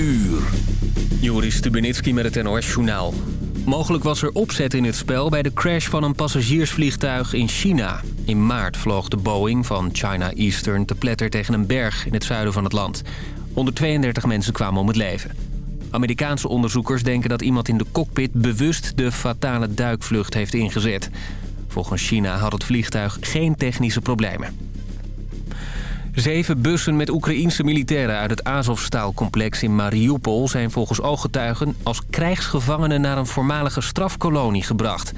uur. Joris Stubenitski met het NOS-journaal. Mogelijk was er opzet in het spel bij de crash van een passagiersvliegtuig in China. In maart vloog de Boeing van China Eastern te pletter tegen een berg in het zuiden van het land. 132 mensen kwamen om het leven. Amerikaanse onderzoekers denken dat iemand in de cockpit bewust de fatale duikvlucht heeft ingezet. Volgens China had het vliegtuig geen technische problemen. Zeven bussen met Oekraïense militairen uit het Azovstaalcomplex in Mariupol... zijn volgens ooggetuigen als krijgsgevangenen naar een voormalige strafkolonie gebracht.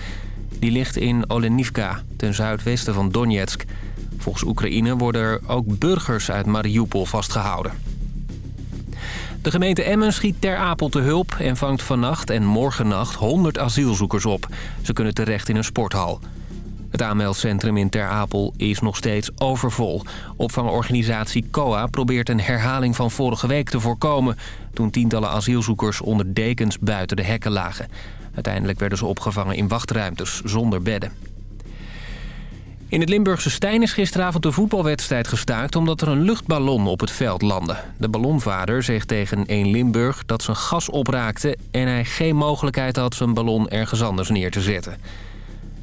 Die ligt in Olenivka, ten zuidwesten van Donetsk. Volgens Oekraïne worden er ook burgers uit Mariupol vastgehouden. De gemeente Emmen schiet Ter Apel te hulp en vangt vannacht en morgennacht 100 asielzoekers op. Ze kunnen terecht in een sporthal. Het aanmeldcentrum in Ter Apel is nog steeds overvol. Opvangorganisatie COA probeert een herhaling van vorige week te voorkomen... toen tientallen asielzoekers onder dekens buiten de hekken lagen. Uiteindelijk werden ze opgevangen in wachtruimtes zonder bedden. In het Limburgse Stijn is gisteravond de voetbalwedstrijd gestaakt... omdat er een luchtballon op het veld landde. De ballonvader zegt tegen 1 Limburg dat zijn gas opraakte... en hij geen mogelijkheid had zijn ballon ergens anders neer te zetten.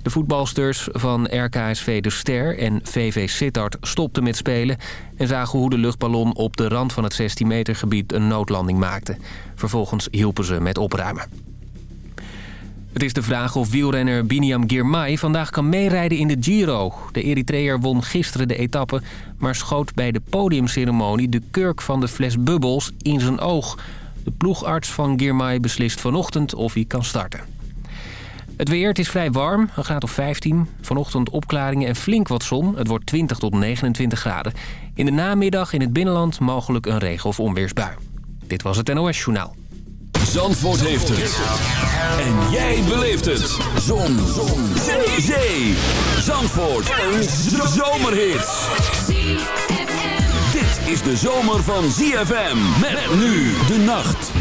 De voetbalsters van RKSV De Ster en VV Sittard stopten met spelen... en zagen hoe de luchtballon op de rand van het 16 meter gebied een noodlanding maakte. Vervolgens hielpen ze met opruimen. Het is de vraag of wielrenner Biniam Girmay vandaag kan meerijden in de Giro. De Eritreër won gisteren de etappe, maar schoot bij de podiumceremonie... de kurk van de fles bubbels in zijn oog. De ploegarts van Girmay beslist vanochtend of hij kan starten. Het weer, het is vrij warm, een graad of 15. Vanochtend opklaringen en flink wat zon. Het wordt 20 tot 29 graden. In de namiddag in het binnenland mogelijk een regen- of onweersbui. Dit was het NOS Journaal. Zandvoort heeft het. En jij beleeft het. Zon. zon. Zee. Zee. Zandvoort. Een zomerhit. Dit is de zomer van ZFM. Met nu de nacht.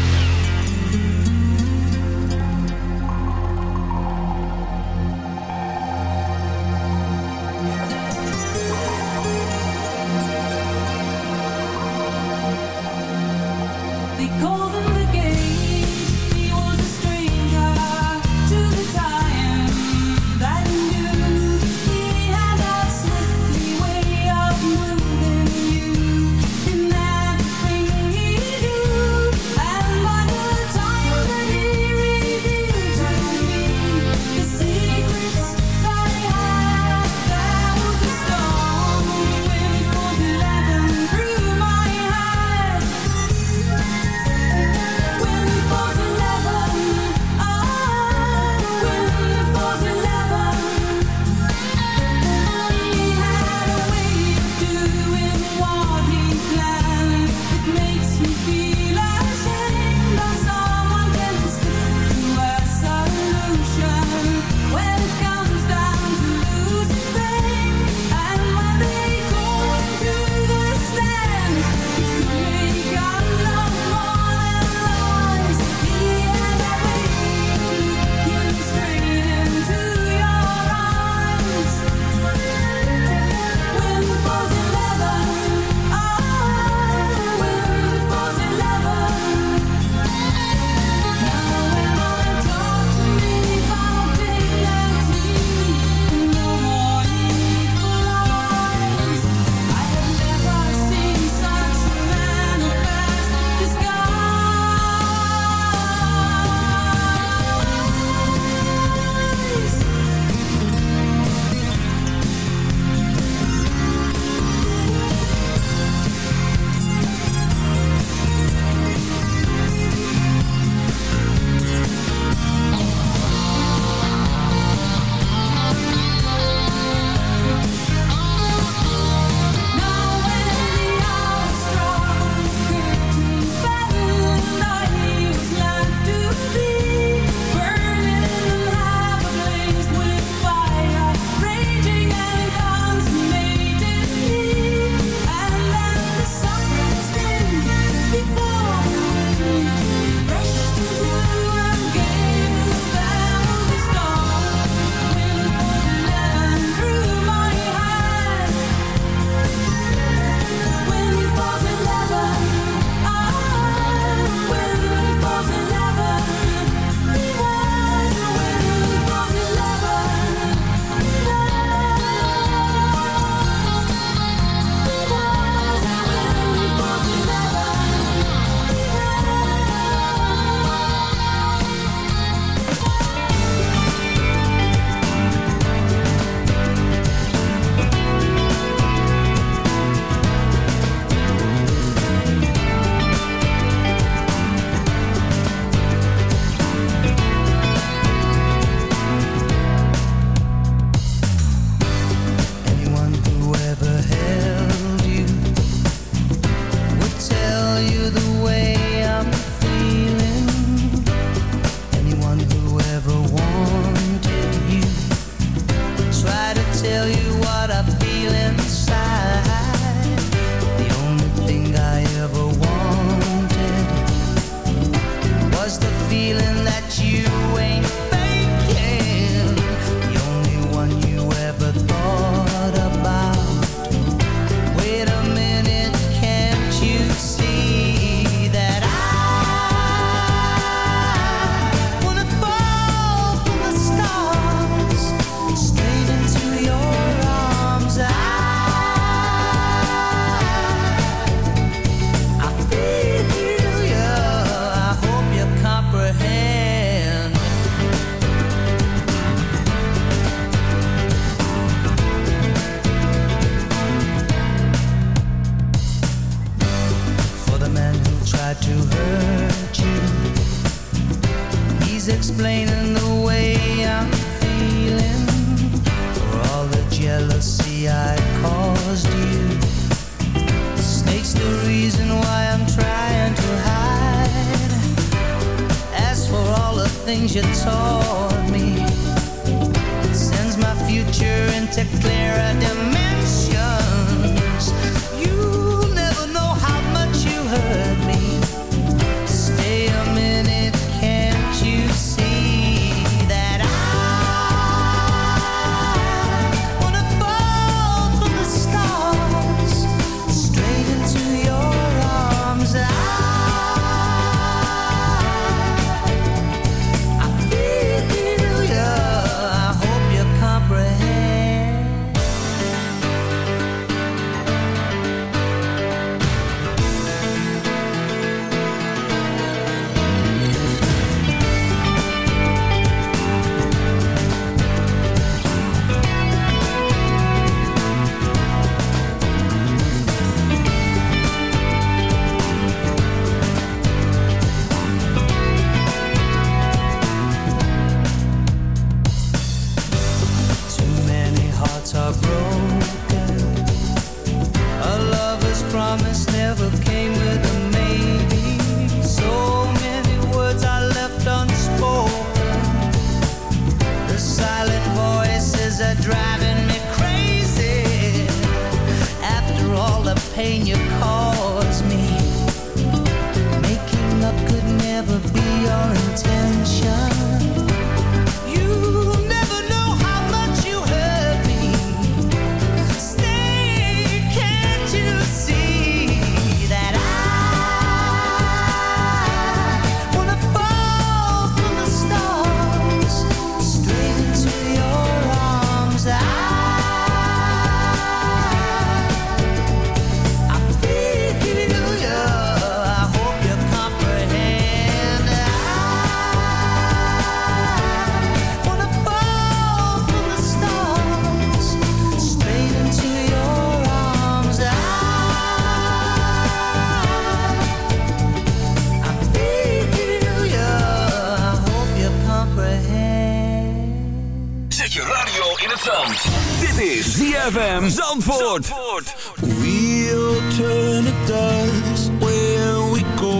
is ZFM Zandvoort. Zandvoort. We'll turn to dust when we go.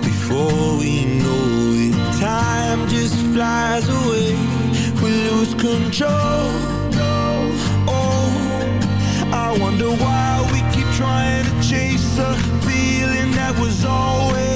Before we know it, time just flies away. We lose control. Oh, I wonder why we keep trying to chase a feeling that was always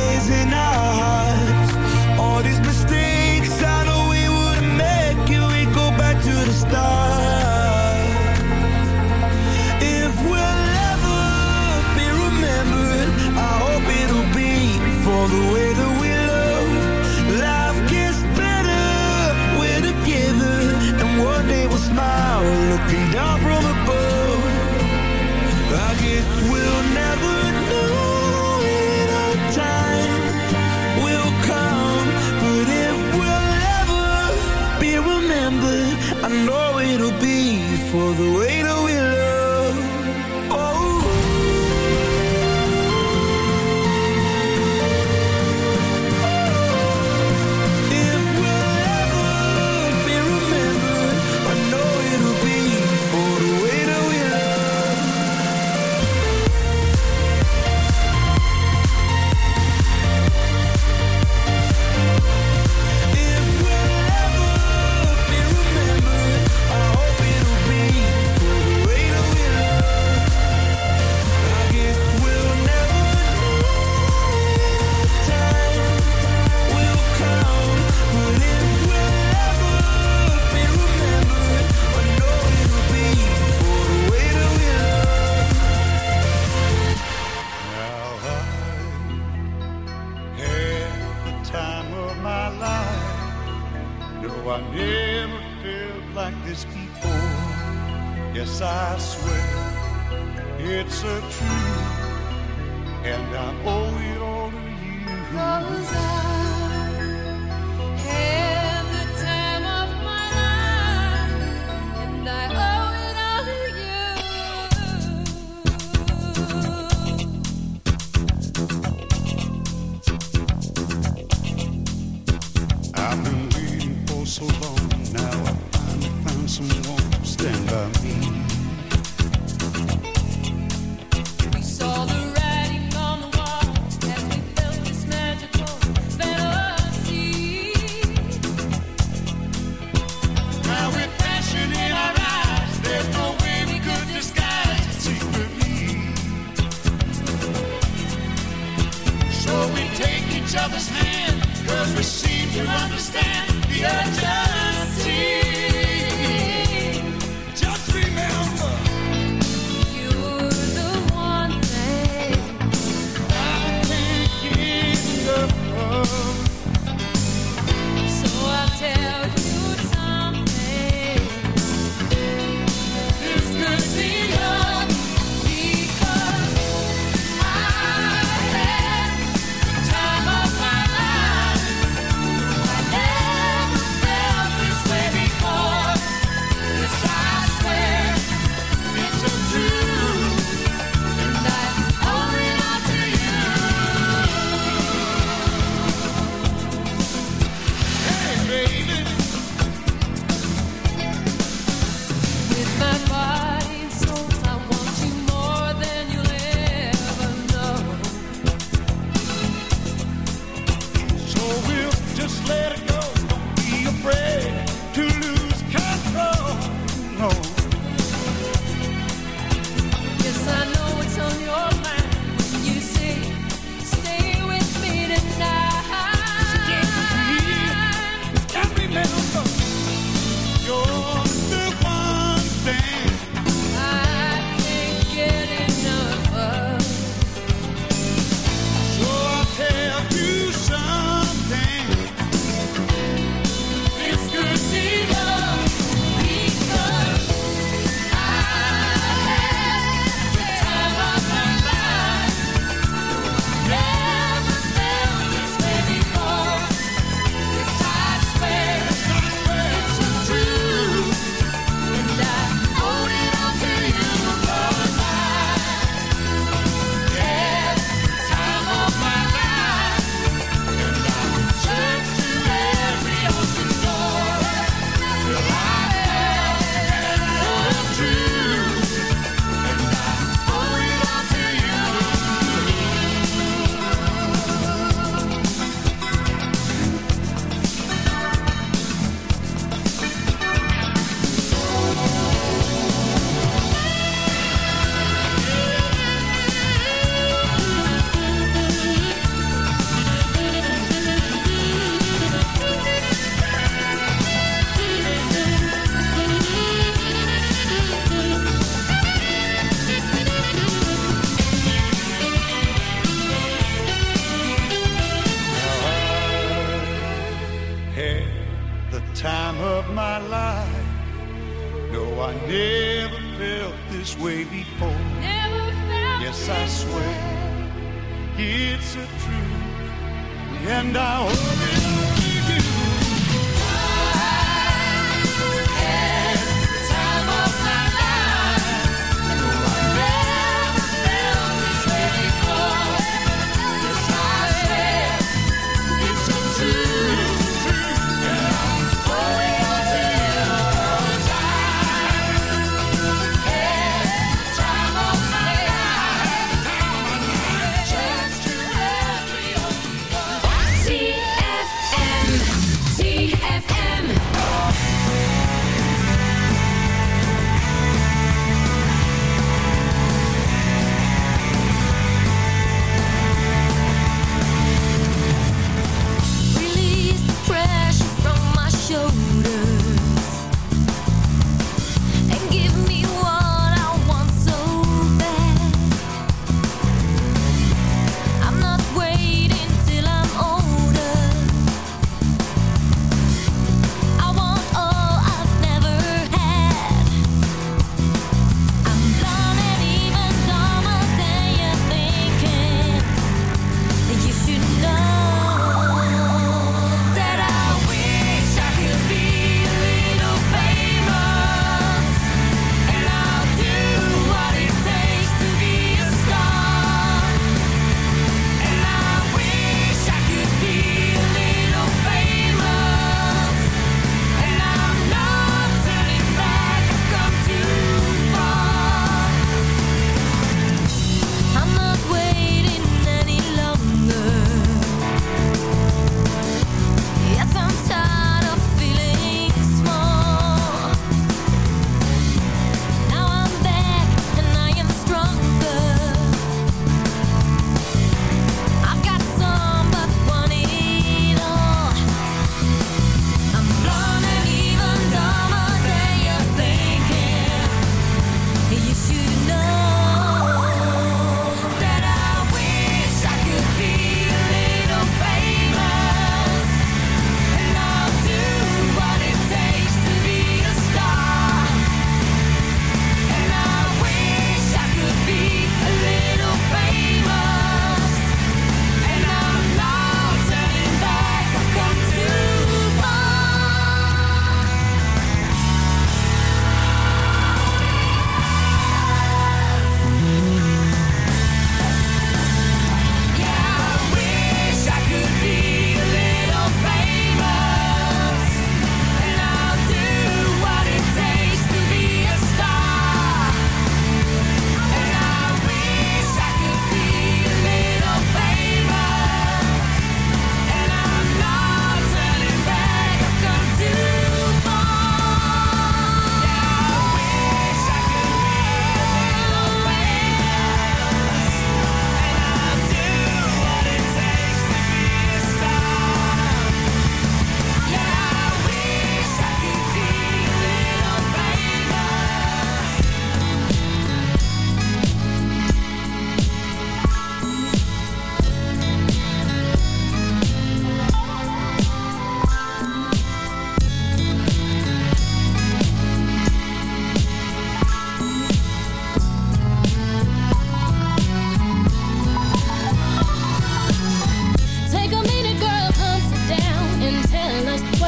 I swear it's a truth.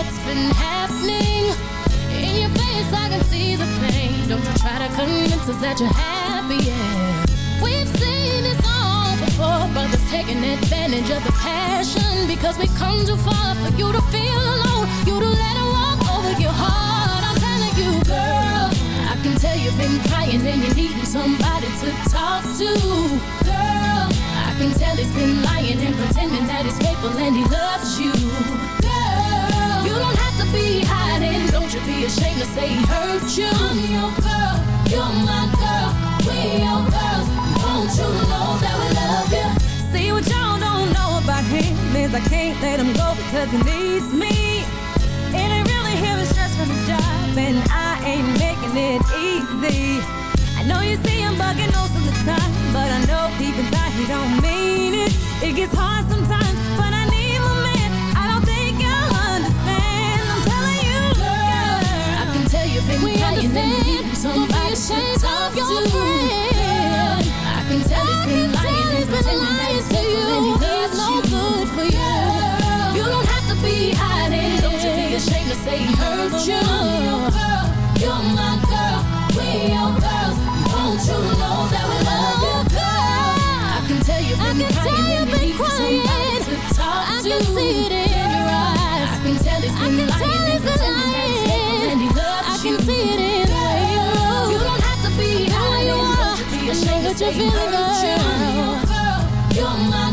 what's been happening. In your face I can see the pain. Don't you try to convince us that you're happy, yeah. We've seen this all before Brothers taking advantage of the passion. Because we've come too far for you to feel alone. You to let it walk over your heart. I'm telling you, girl I can tell you've been crying and you're needing somebody to talk to. Girl I can tell he's been lying and pretending that he's faithful and he loves you. Girl you don't have to be hiding, don't you be ashamed to say he hurt you. I'm your girl, you're my girl, we your girls. Won't you know that we love you? See what y'all don't know about him is I can't let him go because he needs me. And I really hear the stress from his job, and I ain't making it easy. I know you see him bugging most of the time, but I know deep inside he don't mean it. It gets hard sometimes, but need somebody to Don't be ashamed talk of your to. friend. I can tell he's been lying pretending that he's faithful and he loves no you. good for you. You don't have to be hiding. Don't you be ashamed to say he hurt you. I'm your girl, you're my girl, we your girls. Won't you know that we love you, girl? I can tell you've I been can tell you've you been crying. to talk I to. can see it feeling girl, you're my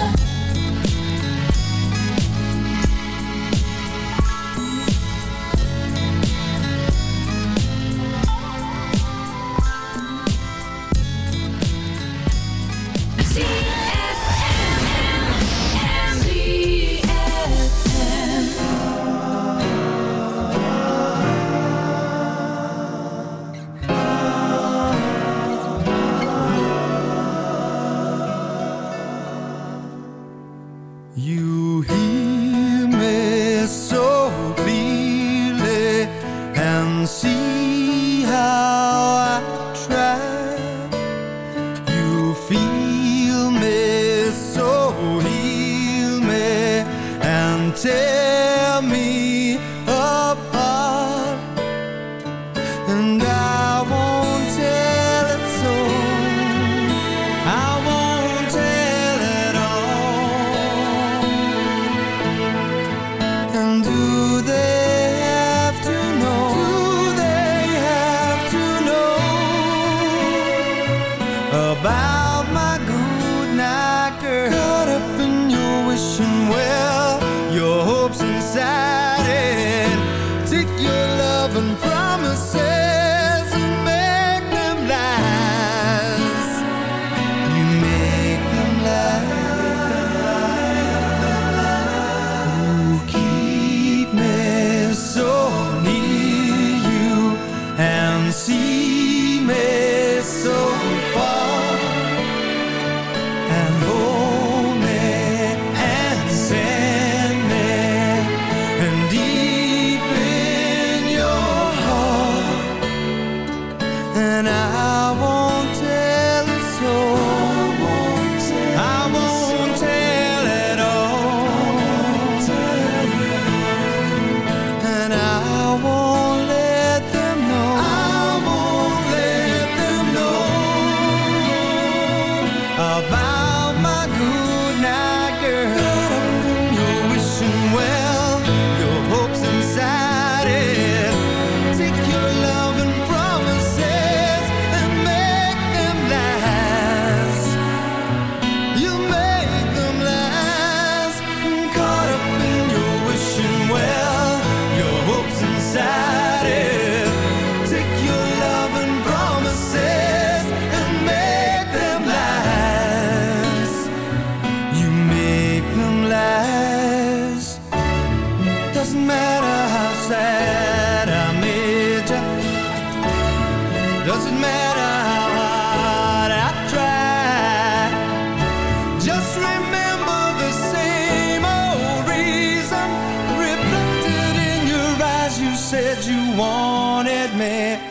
doesn't matter how sad I made ya. Doesn't matter how hard I tried. Just remember the same old reason Reflected in your eyes. You said you wanted me.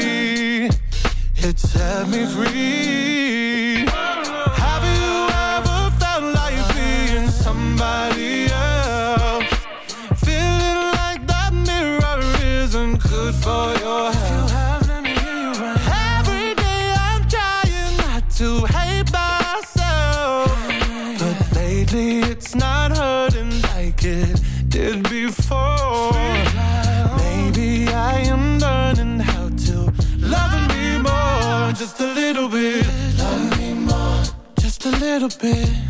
it set me free. bed.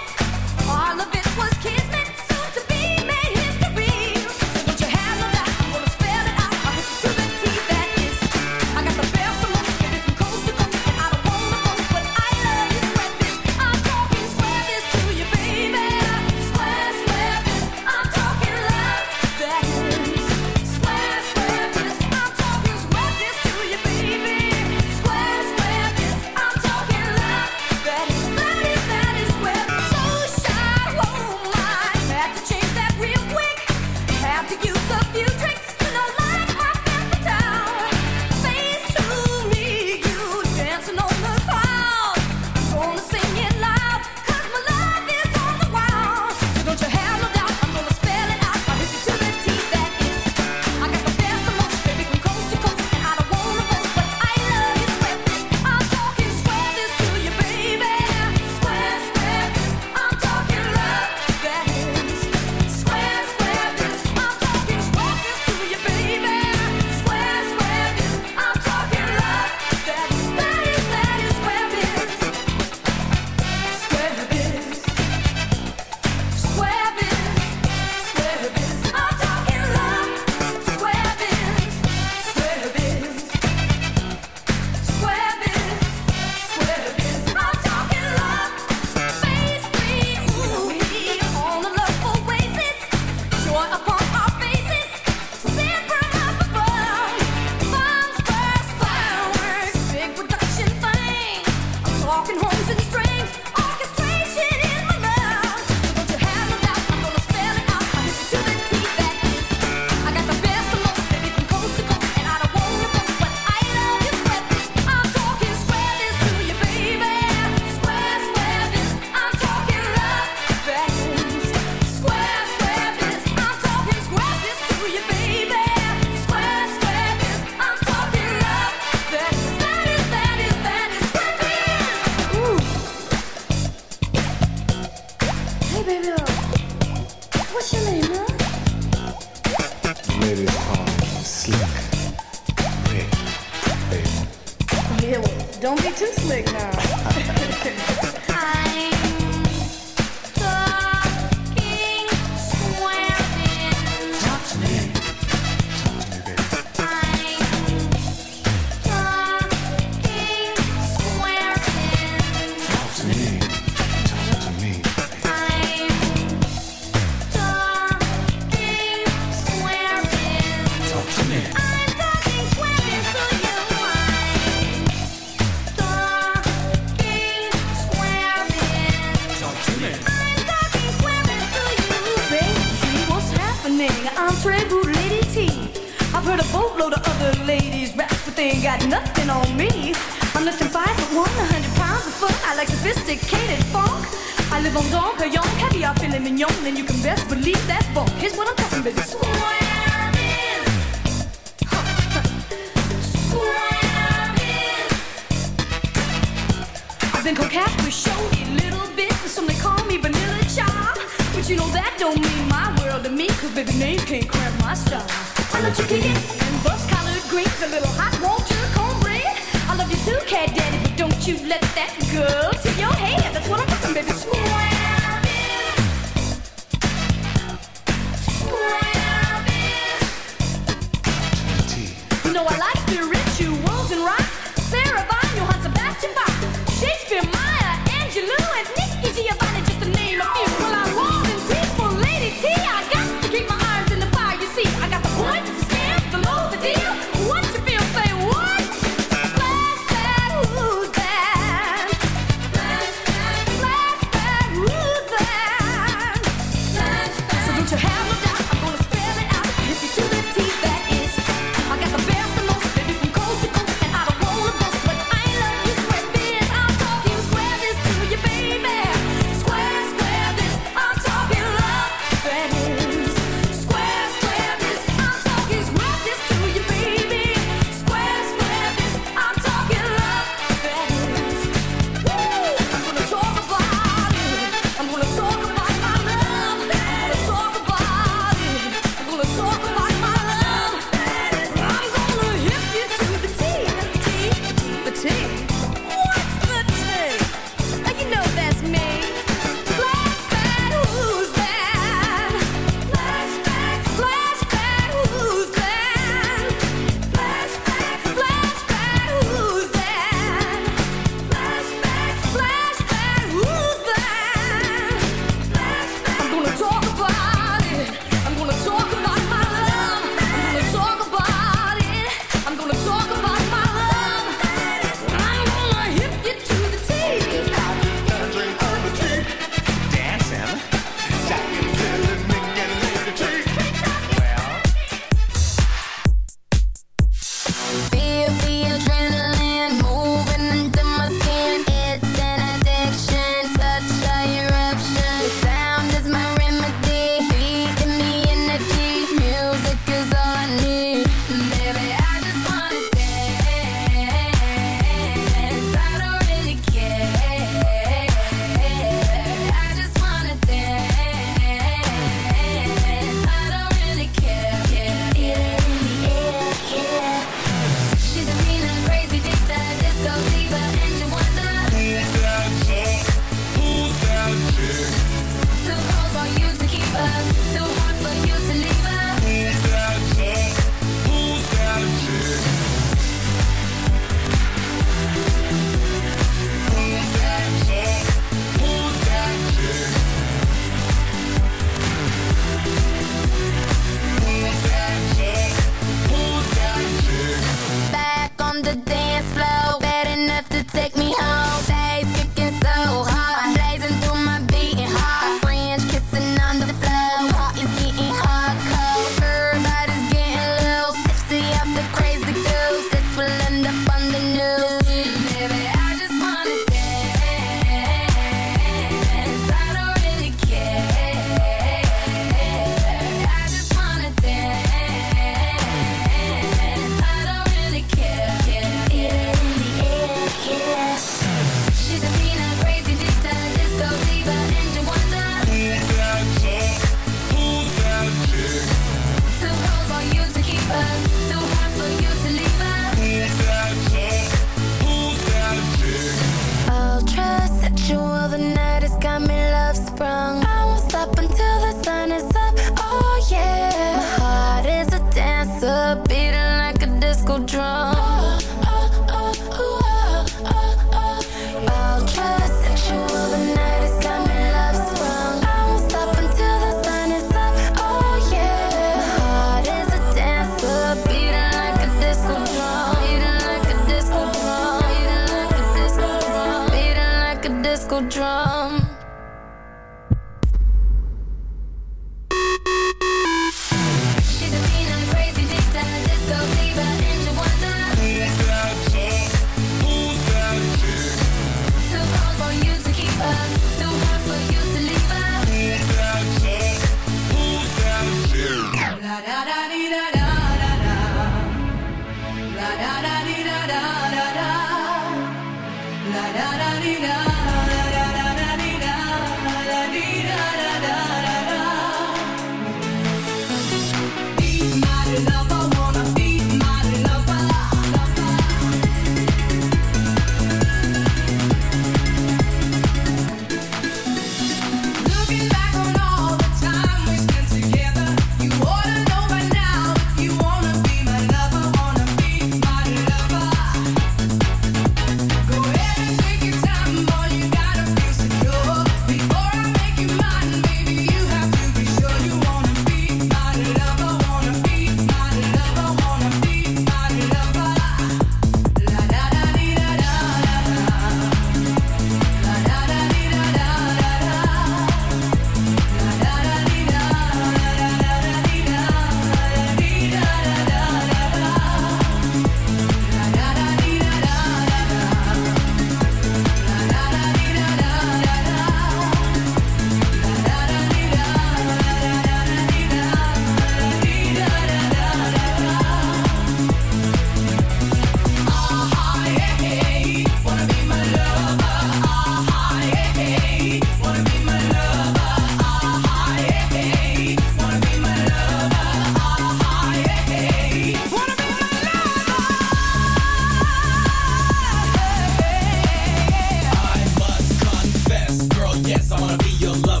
Yes, I wanna be your lover.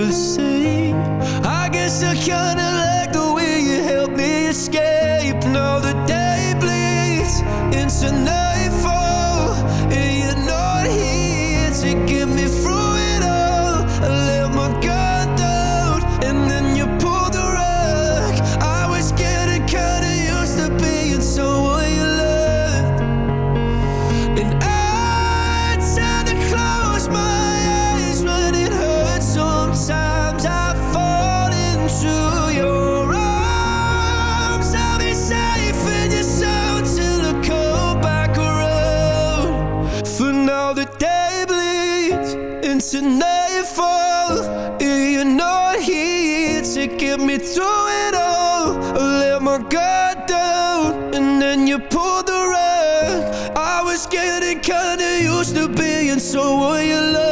so will you love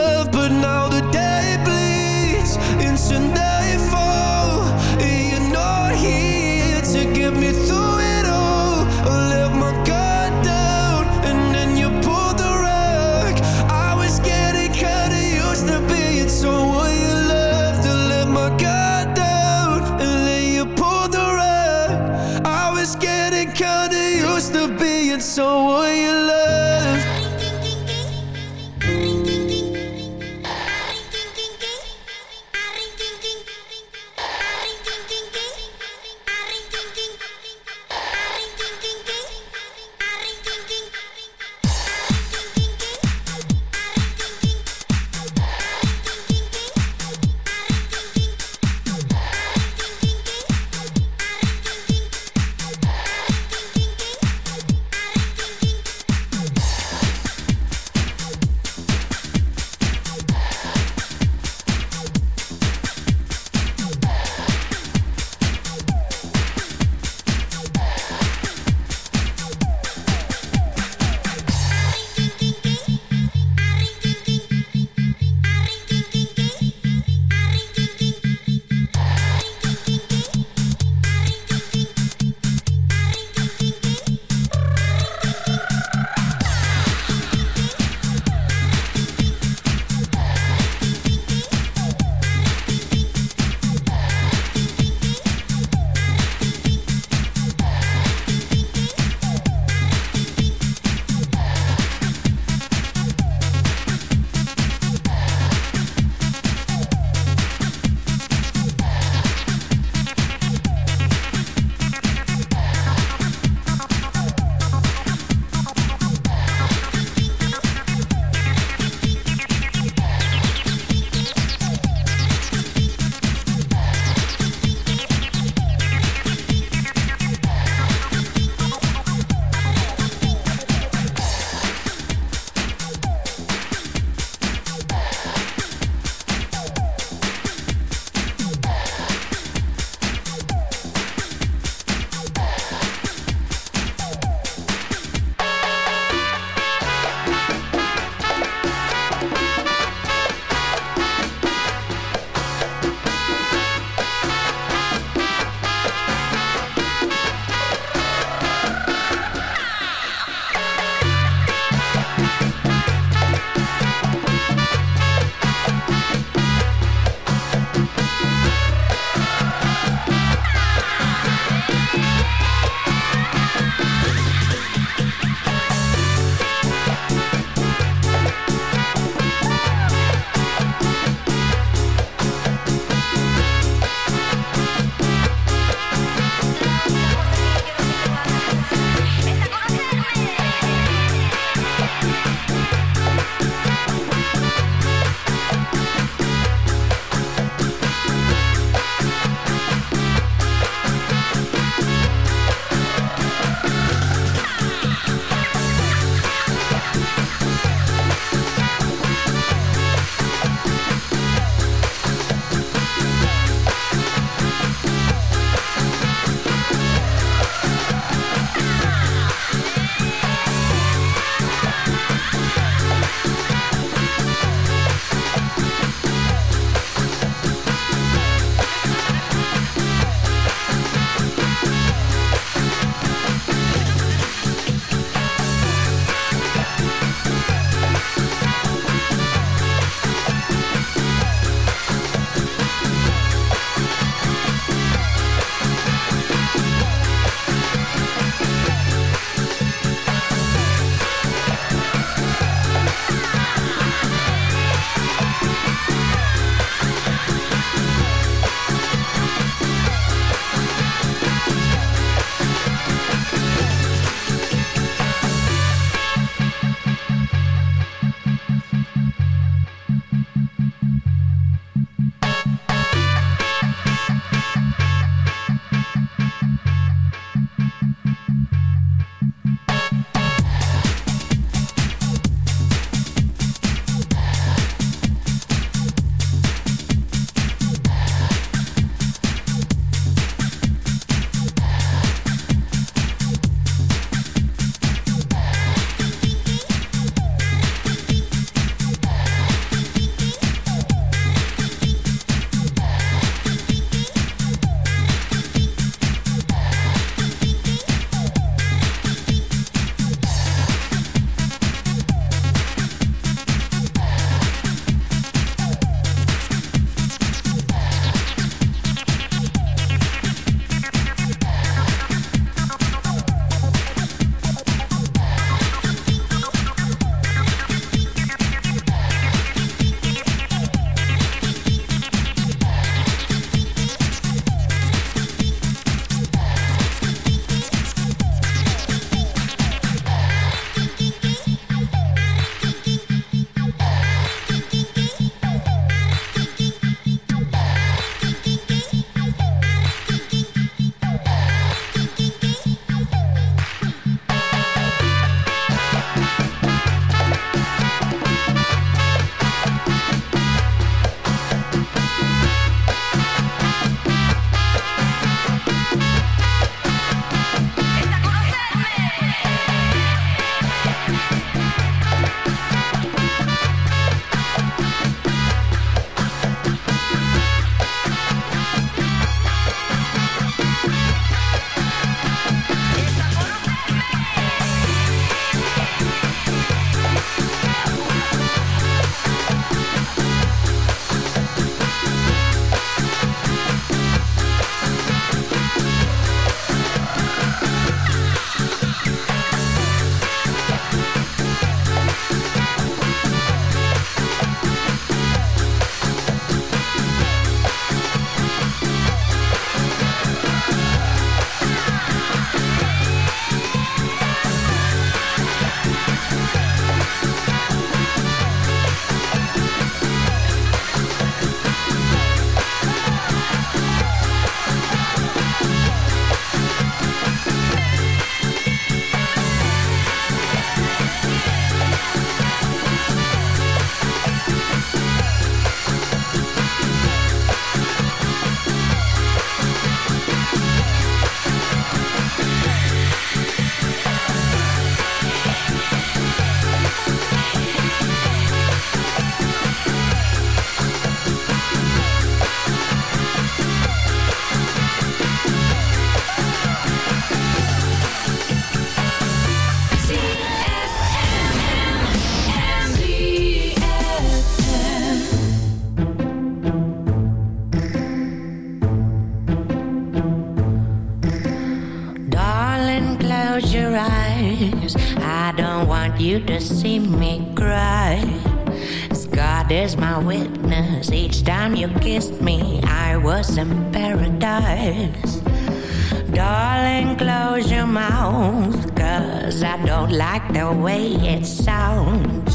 way it sounds.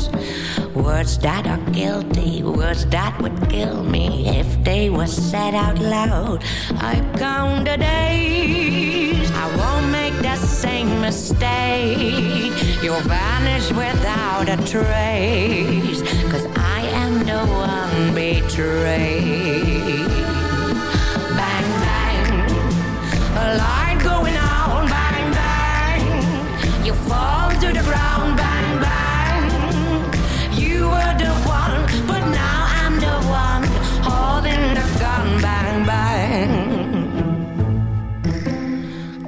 Words that are guilty, words that would kill me if they were said out loud. I count the days, I won't make the same mistake. You'll vanish without a trace, cause I am the one betrayed. Bang, bang, a light going on, bang, bang. You fall to the ground, bang, bang. You were the one, but now I'm the one holding the gun, bang, bang.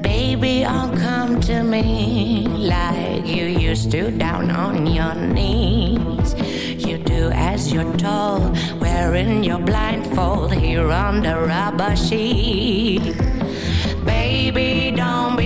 Baby, oh, come to me like you used to down on your knees. You do as you're told, wearing your blindfold here on the rubber sheet. Baby, don't be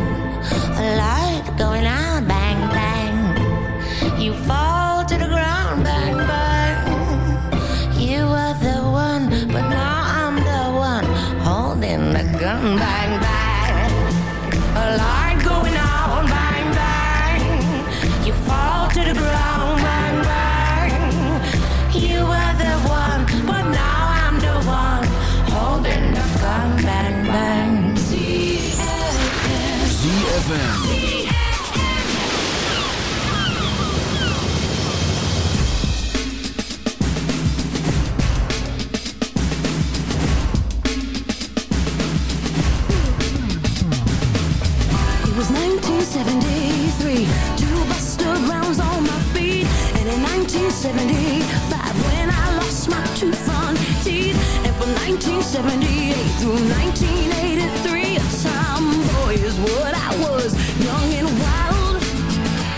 1975, when I lost my two front teeth. And from 1978 through 1983, a tomboy is what I was. Young and wild,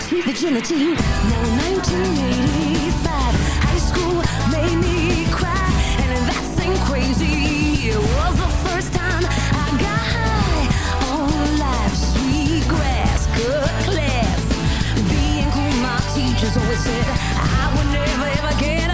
sweet virginity. Now in 1985, high school made me cry. And that thing crazy, it was teachers always said I would never ever get